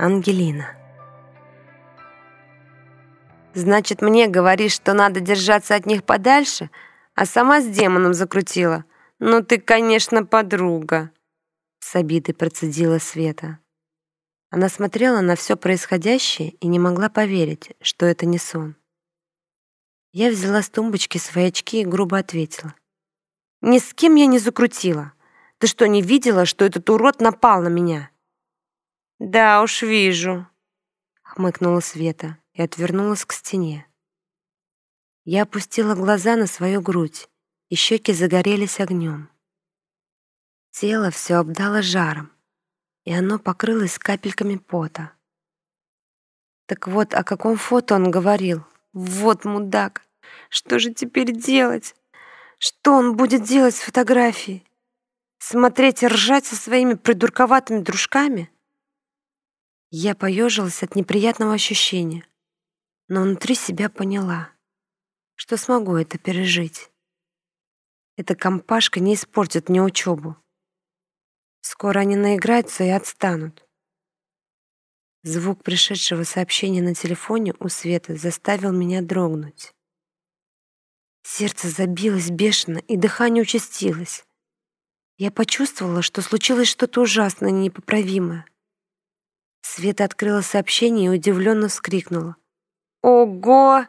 Ангелина. «Значит, мне говоришь, что надо держаться от них подальше, а сама с демоном закрутила? Ну ты, конечно, подруга!» С обидой процедила Света. Она смотрела на все происходящее и не могла поверить, что это не сон. Я взяла с тумбочки свои очки и грубо ответила. «Ни с кем я не закрутила. Ты что, не видела, что этот урод напал на меня?» «Да уж вижу», — хмыкнула Света и отвернулась к стене. Я опустила глаза на свою грудь, и щеки загорелись огнем. Тело все обдало жаром, и оно покрылось капельками пота. Так вот, о каком фото он говорил? Вот мудак! Что же теперь делать? Что он будет делать с фотографией? Смотреть и ржать со своими придурковатыми дружками? Я поежилась от неприятного ощущения, но внутри себя поняла, что смогу это пережить. Эта компашка не испортит мне учебу. Скоро они наиграются и отстанут. Звук пришедшего сообщения на телефоне у Светы заставил меня дрогнуть. Сердце забилось бешено, и дыхание участилось. Я почувствовала, что случилось что-то ужасное непоправимое. Света открыла сообщение и удивленно вскрикнула. «Ого!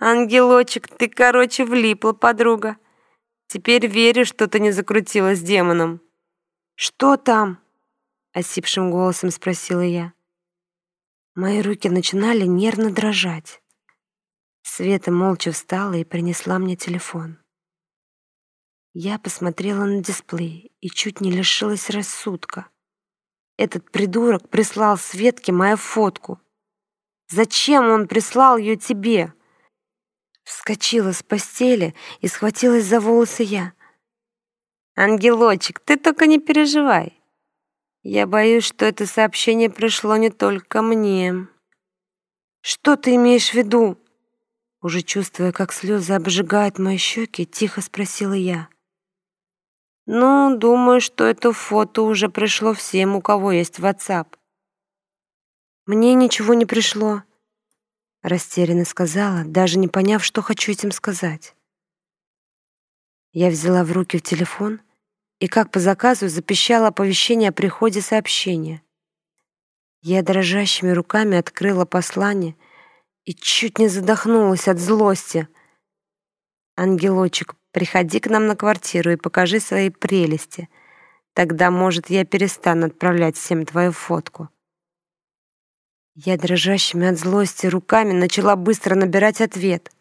Ангелочек, ты, короче, влипла, подруга. Теперь верю, что ты не закрутила с демоном». «Что там?» — осипшим голосом спросила я. Мои руки начинали нервно дрожать. Света молча встала и принесла мне телефон. Я посмотрела на дисплей и чуть не лишилась рассудка. Этот придурок прислал Светке мою фотку. Зачем он прислал ее тебе? Вскочила с постели и схватилась за волосы я. Ангелочек, ты только не переживай. Я боюсь, что это сообщение пришло не только мне. Что ты имеешь в виду? Уже чувствуя, как слезы обжигают мои щеки, тихо спросила я. Ну, думаю, что это фото уже пришло всем, у кого есть WhatsApp. Мне ничего не пришло, растерянно сказала, даже не поняв, что хочу этим сказать. Я взяла в руки телефон и, как по заказу, запищала оповещение о приходе сообщения. Я дрожащими руками открыла послание и чуть не задохнулась от злости. Ангелочек Приходи к нам на квартиру и покажи свои прелести. Тогда, может, я перестану отправлять всем твою фотку». Я дрожащими от злости руками начала быстро набирать ответ.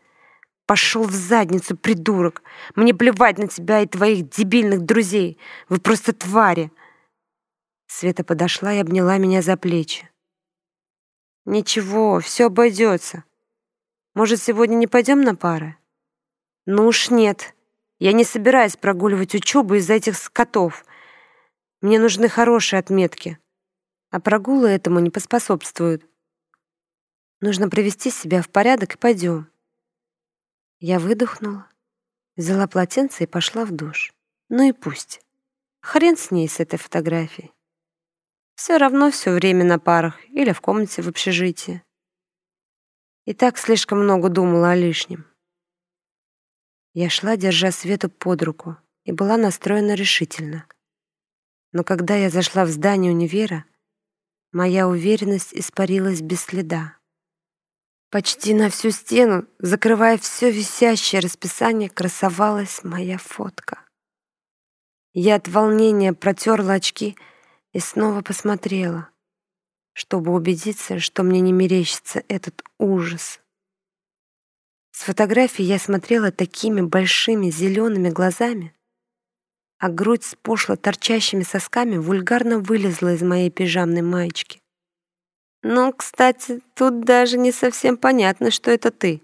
«Пошел в задницу, придурок! Мне плевать на тебя и твоих дебильных друзей! Вы просто твари!» Света подошла и обняла меня за плечи. «Ничего, все обойдется. Может, сегодня не пойдем на пары?» «Ну уж нет. Я не собираюсь прогуливать учебу из-за этих скотов. Мне нужны хорошие отметки. А прогулы этому не поспособствуют. Нужно привести себя в порядок и пойдем. Я выдохнула, взяла полотенце и пошла в душ. Ну и пусть. Хрен с ней, с этой фотографией. Все равно все время на парах или в комнате в общежитии. И так слишком много думала о лишнем. Я шла, держа Свету под руку, и была настроена решительно. Но когда я зашла в здание универа, моя уверенность испарилась без следа. Почти на всю стену, закрывая все висящее расписание, красовалась моя фотка. Я от волнения протерла очки и снова посмотрела, чтобы убедиться, что мне не мерещится этот ужас. Фотографии я смотрела такими большими зелеными глазами, а грудь с пошло торчащими сосками вульгарно вылезла из моей пижамной маечки. «Ну, кстати, тут даже не совсем понятно, что это ты».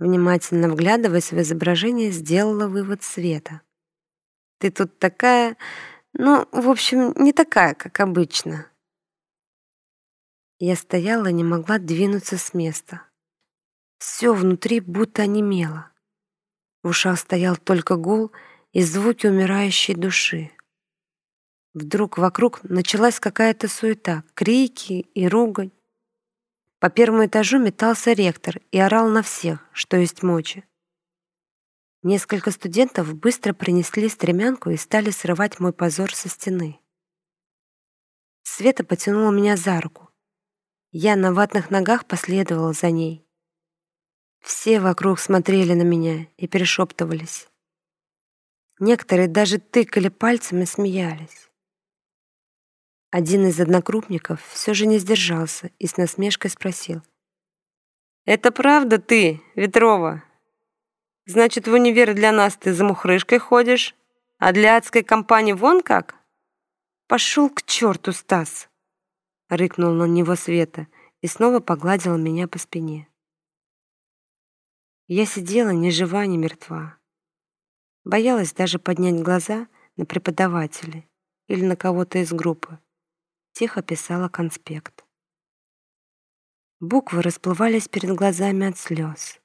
Внимательно вглядываясь в изображение, сделала вывод Света. «Ты тут такая... Ну, в общем, не такая, как обычно». Я стояла и не могла двинуться с места. Все внутри будто онемело. В ушах стоял только гул и звуки умирающей души. Вдруг вокруг началась какая-то суета, крики и ругань. По первому этажу метался ректор и орал на всех, что есть мочи. Несколько студентов быстро принесли стремянку и стали срывать мой позор со стены. Света потянула меня за руку. Я на ватных ногах последовала за ней. Все вокруг смотрели на меня и перешептывались. Некоторые даже тыкали пальцами и смеялись. Один из однокрупников все же не сдержался и с насмешкой спросил. «Это правда ты, Ветрова? Значит, в универ для нас ты за мухрышкой ходишь, а для адской компании вон как?» «Пошел к черту, Стас!» — рыкнул на него Света и снова погладила меня по спине. Я сидела ни жива, ни мертва. Боялась даже поднять глаза на преподавателя или на кого-то из группы тихо писала конспект. Буквы расплывались перед глазами от слез.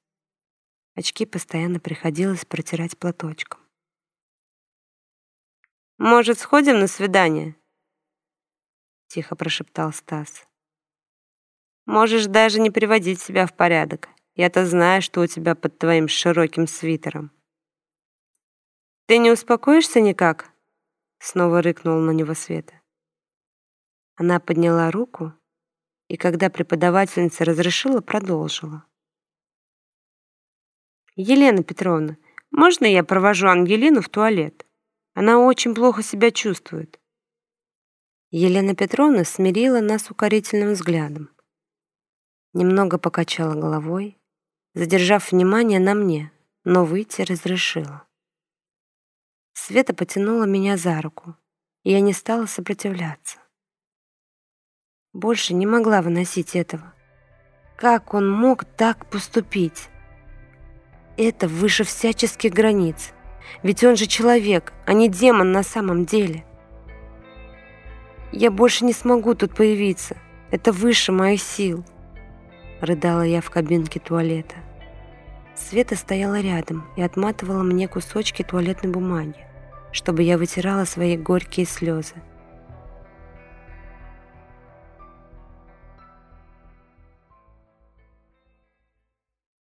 Очки постоянно приходилось протирать платочком. «Может, сходим на свидание?» Тихо прошептал Стас. «Можешь даже не приводить себя в порядок. Я-то знаю, что у тебя под твоим широким свитером». «Ты не успокоишься никак?» Снова рыкнул на него Света. Она подняла руку и, когда преподавательница разрешила, продолжила. «Елена Петровна, можно я провожу Ангелину в туалет? Она очень плохо себя чувствует». Елена Петровна смирила нас укорительным взглядом. Немного покачала головой, задержав внимание на мне, но выйти разрешила. Света потянула меня за руку, и я не стала сопротивляться. Больше не могла выносить этого. Как он мог так поступить? Это выше всяческих границ. Ведь он же человек, а не демон на самом деле. Я больше не смогу тут появиться. Это выше моих сил. Рыдала я в кабинке туалета. Света стояла рядом и отматывала мне кусочки туалетной бумаги, чтобы я вытирала свои горькие слезы.